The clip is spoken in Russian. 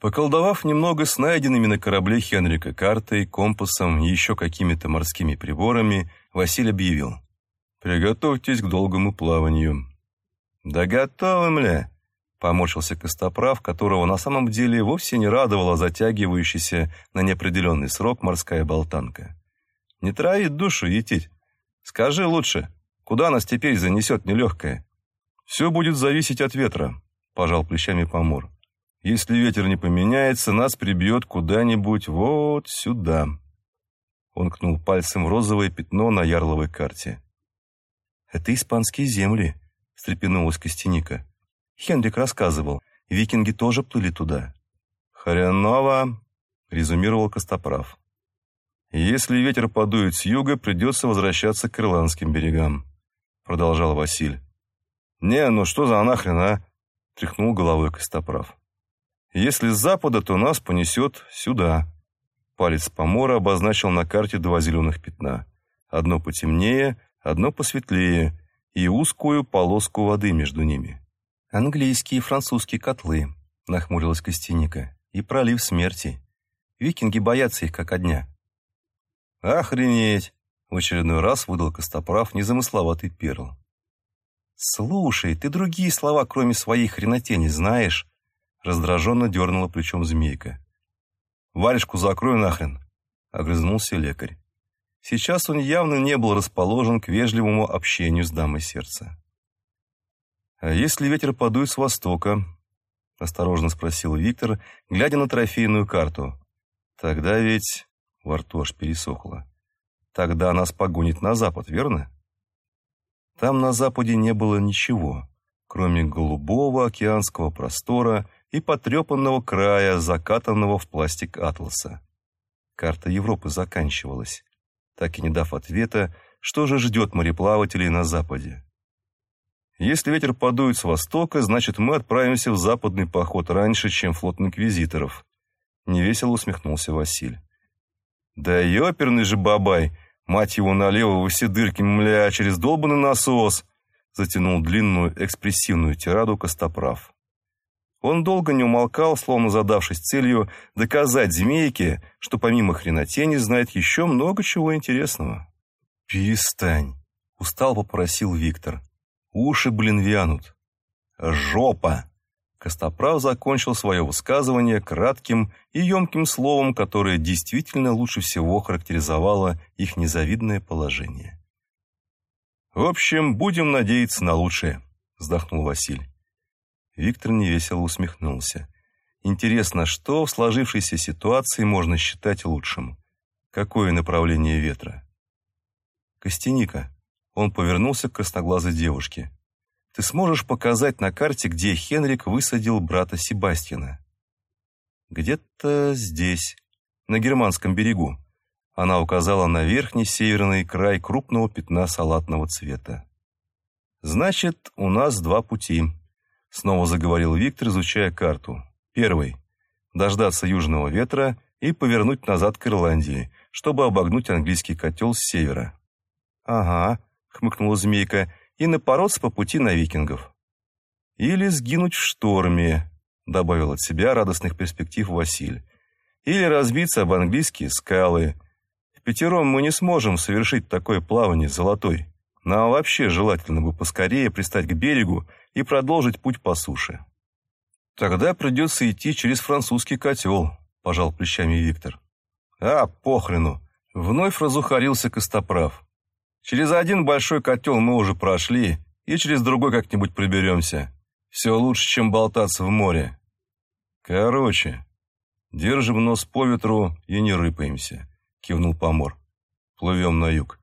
Поколдовав немного с найденными на корабле Хенрика картой, компасом и еще какими-то морскими приборами, Василий объявил. «Приготовьтесь к долгому плаванию». «Да готовым ли?» — поморщился Костоправ, которого на самом деле вовсе не радовала затягивающаяся на неопределенный срок морская болтанка. «Не травит душу, етить. Скажи лучше, куда нас теперь занесет нелегкое?» «Все будет зависеть от ветра», — пожал плечами Помор. Если ветер не поменяется, нас прибьет куда-нибудь вот сюда». Он кнул пальцем в розовое пятно на ярловой карте. «Это испанские земли», — встрепенулась Костяника. «Хенрик рассказывал, викинги тоже плыли туда». «Хреново», — резюмировал Костоправ. «Если ветер подует с юга, придется возвращаться к ирландским берегам», — продолжал Василь. «Не, ну что за нахрен, а?» — тряхнул головой Костоправ. Если с запада, то нас понесет сюда. Палец помора обозначил на карте два зеленых пятна. Одно потемнее, одно посветлее и узкую полоску воды между ними. «Английские и французские котлы», — нахмурилась Костяника, — «и пролив смерти. Викинги боятся их как огня». «Охренеть!» — в очередной раз выдал Костоправ незамысловатый перл. «Слушай, ты другие слова, кроме своей хренотени, знаешь?» Раздраженно дернула плечом змейка. «Варежку закрой нахрен!» — огрызнулся лекарь. Сейчас он явно не был расположен к вежливому общению с дамой сердца. «А если ветер подует с востока?» — осторожно спросил Виктор, глядя на трофейную карту. «Тогда ведь...» — во рту аж пересохло. «Тогда нас погонит на запад, верно?» Там на западе не было ничего, кроме голубого океанского простора и потрепанного края, закатанного в пластик атласа. Карта Европы заканчивалась, так и не дав ответа, что же ждет мореплавателей на западе. Если ветер подует с востока, значит мы отправимся в западный поход раньше, чем флот инквизиторов. Невесело усмехнулся Василь. Да ёперный же бабай, мать его налево во все дырки, мля, через долбанный насос, затянул длинную экспрессивную тираду Костоправ. Он долго не умолкал, словно задавшись целью доказать змейке, что помимо хренотени знает еще много чего интересного. «Перестань!» — устал попросил Виктор. «Уши, блин, вянут!» «Жопа!» Костоправ закончил свое высказывание кратким и емким словом, которое действительно лучше всего характеризовало их незавидное положение. «В общем, будем надеяться на лучшее», — вздохнул Василь. Виктор невесело усмехнулся. Интересно, что в сложившейся ситуации можно считать лучшим? Какое направление ветра? Костяника. Он повернулся к красноглазой девушке. Ты сможешь показать на карте, где Хенрик высадил брата Себастьяна? Где-то здесь, на германском берегу. Она указала на верхний северный край крупного пятна салатного цвета. Значит, у нас два пути. Снова заговорил Виктор, изучая карту. Первый. Дождаться южного ветра и повернуть назад к Ирландии, чтобы обогнуть английский котел с севера. «Ага», — хмыкнула змейка, — «и напороться по пути на викингов». «Или сгинуть в шторме», — добавил от себя радостных перспектив Василь. «Или разбиться об английские скалы. В пятером мы не сможем совершить такое плавание золотой. Нам вообще желательно бы поскорее пристать к берегу и продолжить путь по суше. Тогда придется идти через французский котел, пожал плечами Виктор. А, похрену, вновь разухарился Костоправ. Через один большой котел мы уже прошли, и через другой как-нибудь приберемся. Все лучше, чем болтаться в море. Короче, держим нос по ветру и не рыпаемся, кивнул Помор. Плывем на юг.